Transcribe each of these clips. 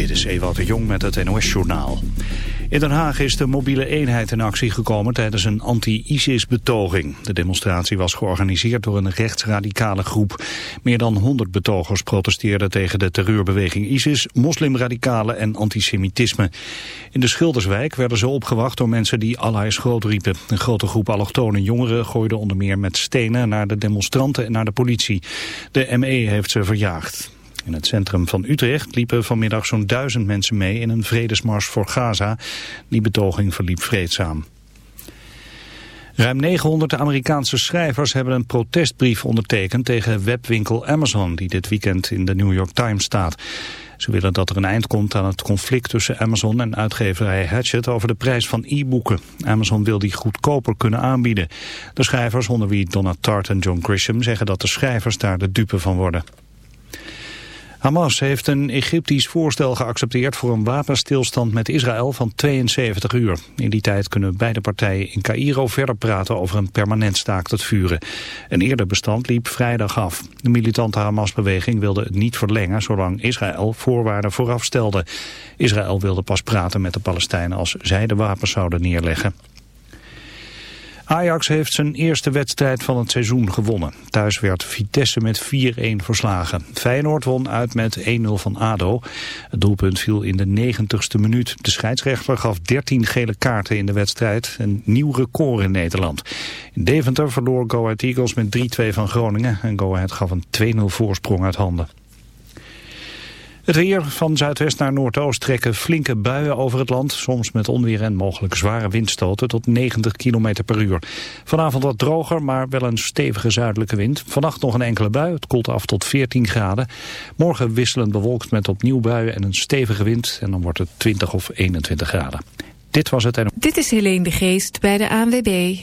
Dit is Ewout de Jong met het NOS-journaal. In Den Haag is de mobiele eenheid in actie gekomen tijdens een anti-ISIS-betoging. De demonstratie was georganiseerd door een rechtsradicale groep. Meer dan 100 betogers protesteerden tegen de terreurbeweging ISIS, moslimradicalen en antisemitisme. In de Schilderswijk werden ze opgewacht door mensen die Allah is groot riepen. Een grote groep allochtone jongeren gooide onder meer met stenen naar de demonstranten en naar de politie. De ME heeft ze verjaagd. In het centrum van Utrecht liepen vanmiddag zo'n duizend mensen mee in een vredesmars voor Gaza. Die betoging verliep vreedzaam. Ruim 900 Amerikaanse schrijvers hebben een protestbrief ondertekend tegen webwinkel Amazon, die dit weekend in de New York Times staat. Ze willen dat er een eind komt aan het conflict tussen Amazon en uitgeverij Hatchet over de prijs van e-boeken. Amazon wil die goedkoper kunnen aanbieden. De schrijvers, onder wie Donna Tart en John Grisham, zeggen dat de schrijvers daar de dupe van worden. Hamas heeft een Egyptisch voorstel geaccepteerd voor een wapenstilstand met Israël van 72 uur. In die tijd kunnen beide partijen in Cairo verder praten over een permanent staakt het vuren. Een eerder bestand liep vrijdag af. De militante Hamas-beweging wilde het niet verlengen zolang Israël voorwaarden vooraf stelde. Israël wilde pas praten met de Palestijnen als zij de wapens zouden neerleggen. Ajax heeft zijn eerste wedstrijd van het seizoen gewonnen. Thuis werd Vitesse met 4-1 verslagen. Feyenoord won uit met 1-0 van ADO. Het doelpunt viel in de 90ste minuut. De scheidsrechter gaf 13 gele kaarten in de wedstrijd. Een nieuw record in Nederland. In Deventer verloor Go Ahead Eagles met 3-2 van Groningen. En Go Ahead gaf een 2-0 voorsprong uit handen. Het weer van zuidwest naar noordoost trekken flinke buien over het land. Soms met onweer en mogelijk zware windstoten tot 90 km per uur. Vanavond wat droger, maar wel een stevige zuidelijke wind. Vannacht nog een enkele bui. Het koelt af tot 14 graden. Morgen wisselend bewolkt met opnieuw buien en een stevige wind. En dan wordt het 20 of 21 graden. Dit was het. En... Dit is Helene de Geest bij de ANWB.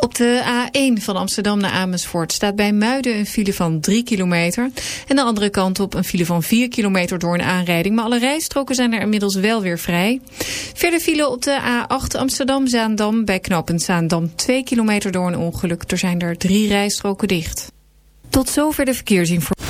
Op de A1 van Amsterdam naar Amersfoort staat bij Muiden een file van 3 kilometer. En de andere kant op een file van 4 kilometer door een aanrijding. Maar alle rijstroken zijn er inmiddels wel weer vrij. Verder file op de A8 Amsterdam-Zaandam bij knooppunt Zaandam 2 kilometer door een ongeluk. Er zijn er drie rijstroken dicht. Tot zover de verkeersinformatie.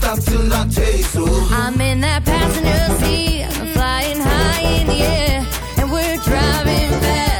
Stop till I taste so. I'm in that passenger seat, flying high in the air, and we're driving fast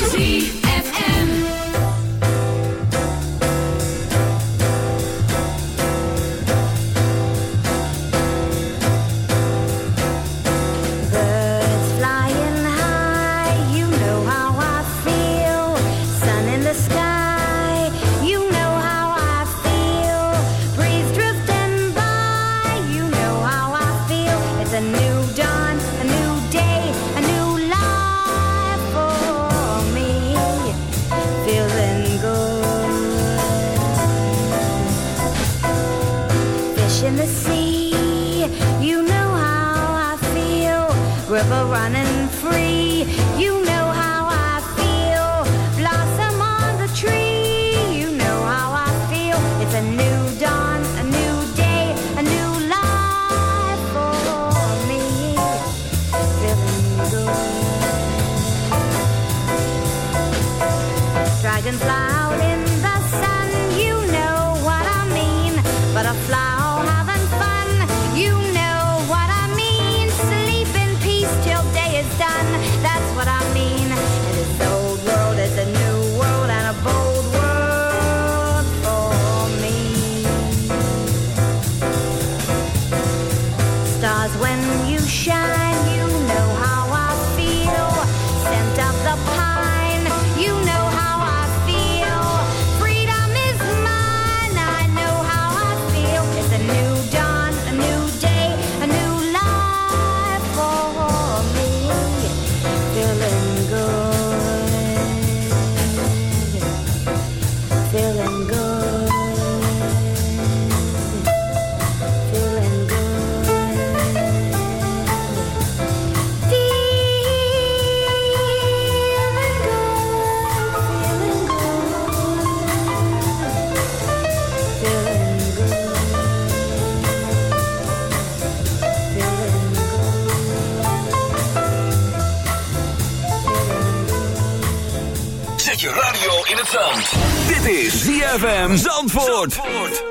ZFM Zandvoort.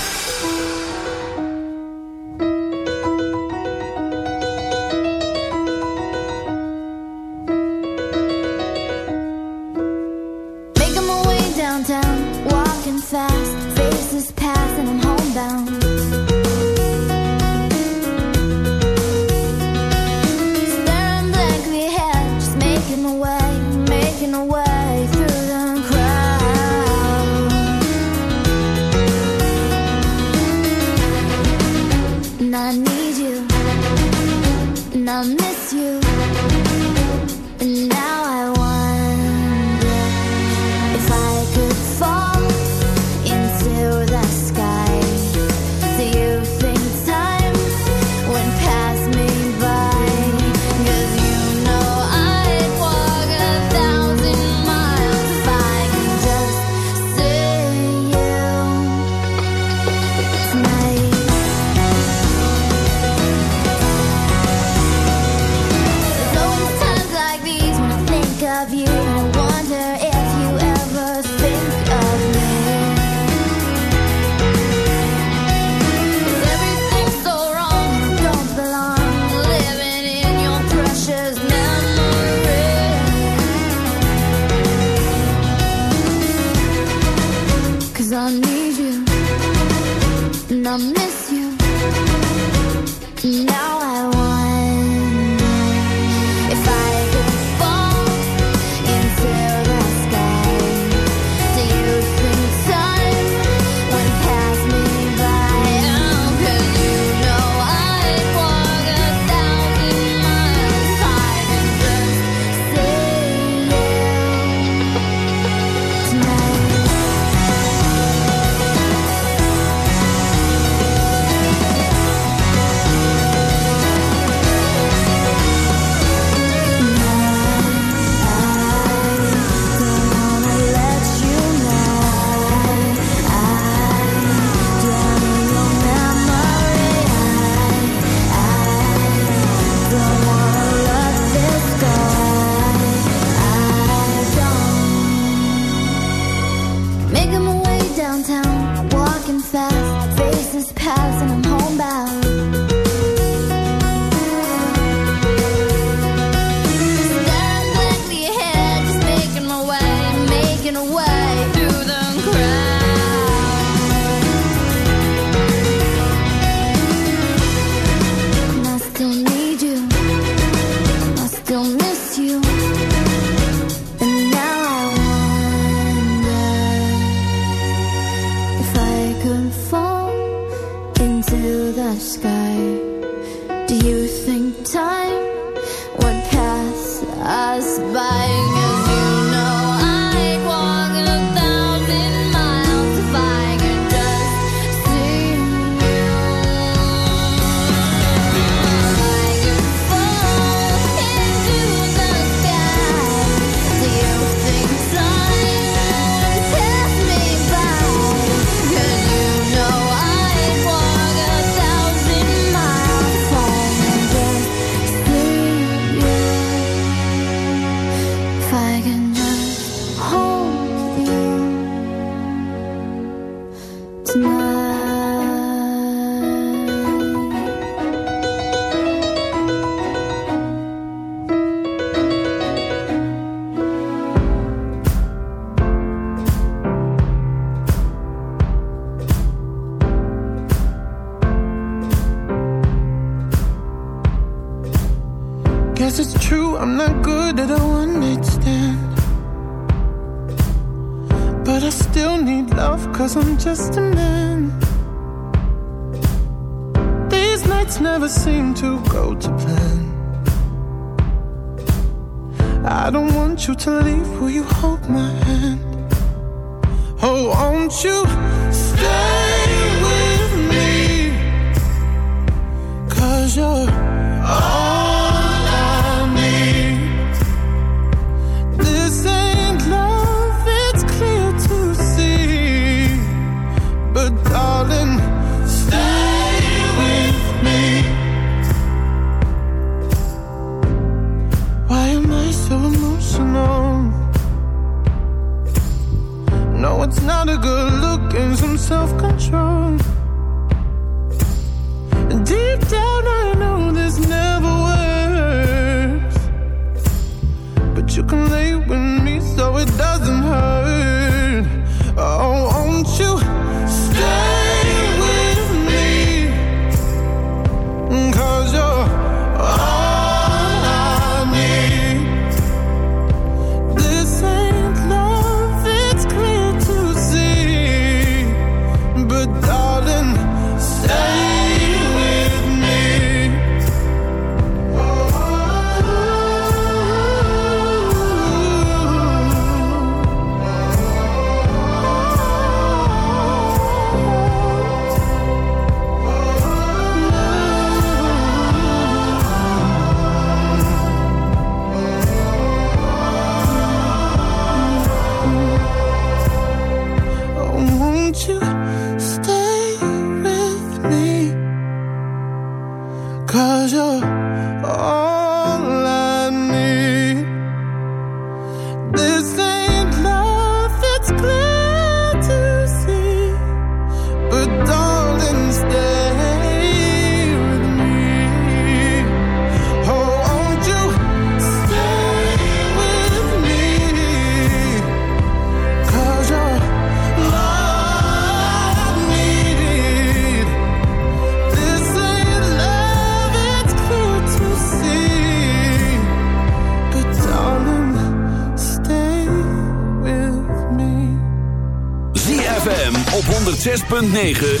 106.9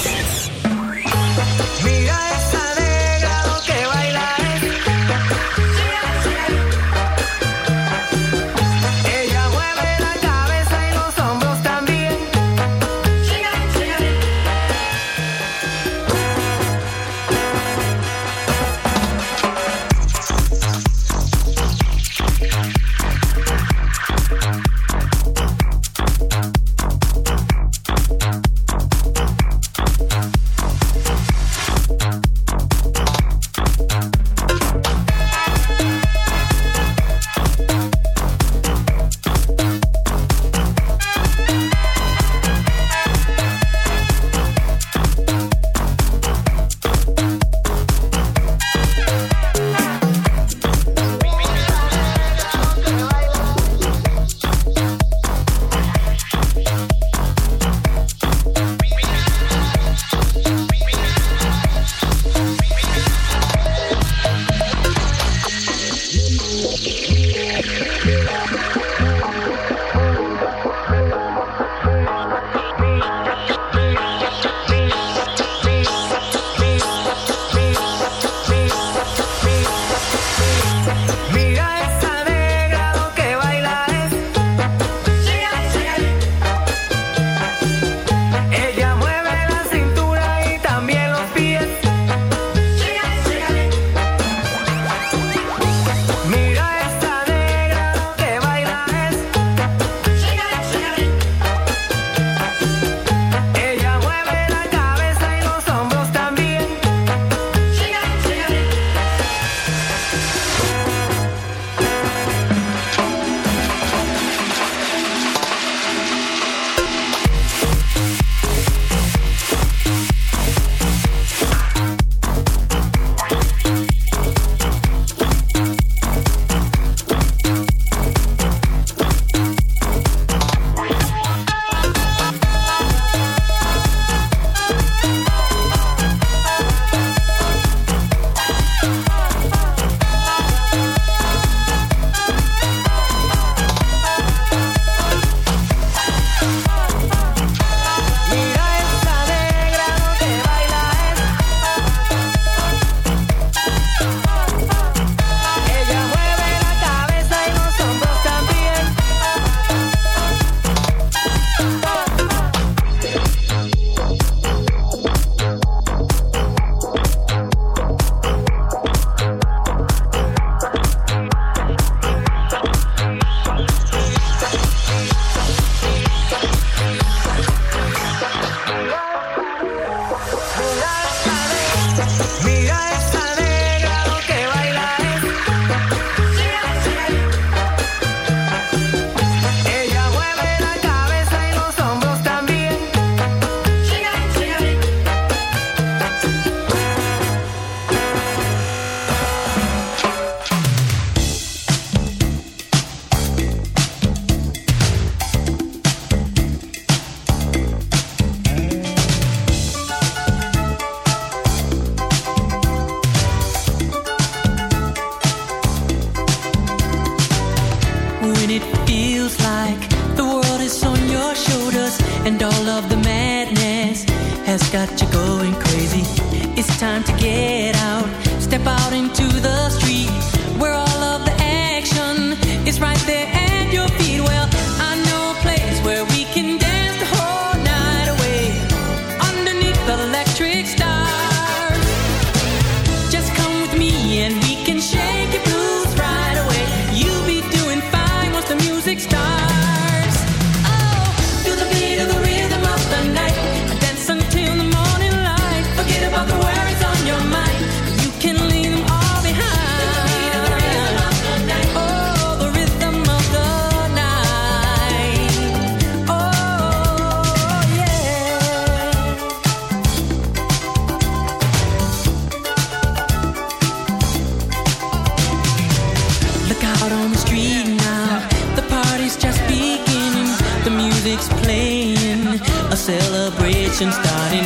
kitchen starting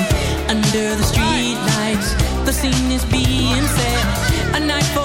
under the street lights. The scene is being set. A night for